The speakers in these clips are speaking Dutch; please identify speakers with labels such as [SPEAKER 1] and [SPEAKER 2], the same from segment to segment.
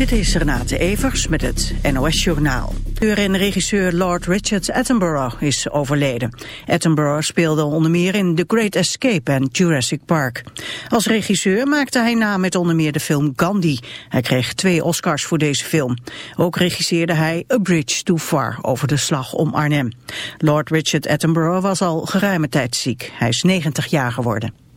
[SPEAKER 1] Dit is Renate Evers met het NOS Journaal. En regisseur Lord Richard Attenborough is overleden. Attenborough speelde onder meer in The Great Escape en Jurassic Park. Als regisseur maakte hij na met onder meer de film Gandhi. Hij kreeg twee Oscars voor deze film. Ook regisseerde hij A Bridge Too Far over de slag om Arnhem. Lord Richard Attenborough was al geruime tijd ziek. Hij is 90 jaar geworden.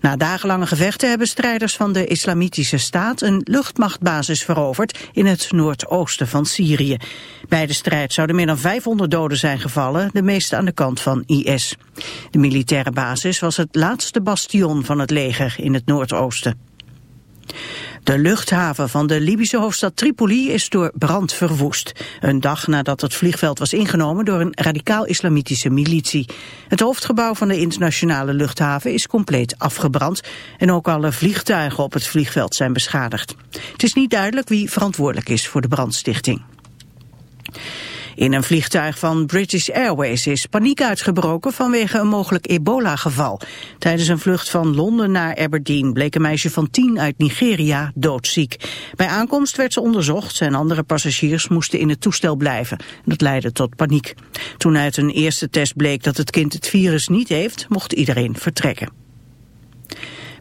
[SPEAKER 1] Na dagenlange gevechten hebben strijders van de Islamitische Staat een luchtmachtbasis veroverd in het noordoosten van Syrië. Bij de strijd zouden meer dan 500 doden zijn gevallen, de meeste aan de kant van IS. De militaire basis was het laatste bastion van het leger in het noordoosten. De luchthaven van de Libische hoofdstad Tripoli is door brand verwoest. Een dag nadat het vliegveld was ingenomen door een radicaal-islamitische militie. Het hoofdgebouw van de internationale luchthaven is compleet afgebrand. En ook alle vliegtuigen op het vliegveld zijn beschadigd. Het is niet duidelijk wie verantwoordelijk is voor de brandstichting. In een vliegtuig van British Airways is paniek uitgebroken vanwege een mogelijk ebola-geval. Tijdens een vlucht van Londen naar Aberdeen bleek een meisje van tien uit Nigeria doodziek. Bij aankomst werd ze onderzocht en andere passagiers moesten in het toestel blijven. Dat leidde tot paniek. Toen uit een eerste test bleek dat het kind het virus niet heeft, mocht iedereen vertrekken.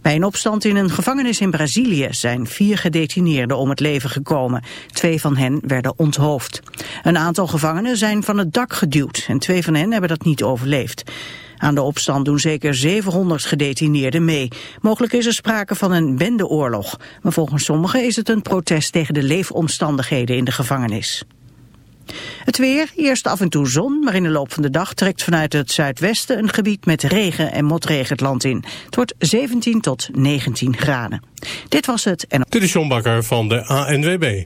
[SPEAKER 1] Bij een opstand in een gevangenis in Brazilië zijn vier gedetineerden om het leven gekomen. Twee van hen werden onthoofd. Een aantal gevangenen zijn van het dak geduwd en twee van hen hebben dat niet overleefd. Aan de opstand doen zeker 700 gedetineerden mee. Mogelijk is er sprake van een bendeoorlog. Maar volgens sommigen is het een protest tegen de leefomstandigheden in de gevangenis. Het weer, eerst af en toe zon, maar in de loop van de dag trekt vanuit het zuidwesten een gebied met regen en motregen het land in. Het wordt 17 tot 19 graden. Dit was het. En...
[SPEAKER 2] Dit is John Bakker van de ANWB.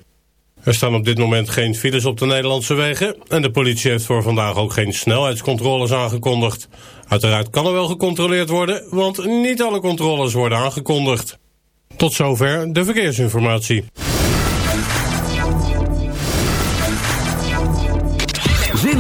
[SPEAKER 2] Er staan op dit moment geen files op de Nederlandse wegen en de politie heeft voor vandaag ook geen snelheidscontroles aangekondigd. Uiteraard kan er wel gecontroleerd worden, want niet alle controles worden aangekondigd. Tot zover de verkeersinformatie.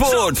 [SPEAKER 3] Zandvoort.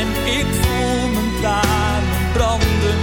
[SPEAKER 4] en ik voel mijn tranen branden.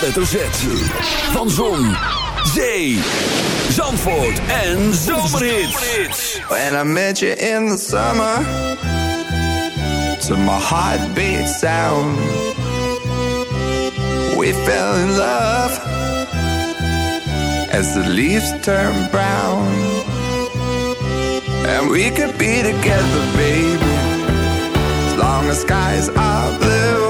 [SPEAKER 5] hoofdletter Van Zon, Zee, Zandvoort en Zomerhits.
[SPEAKER 6] When I met you in the summer. To my heartbeat sound. We fell in love. As the leaves turn brown. And we could be together, baby. As long as skies are blue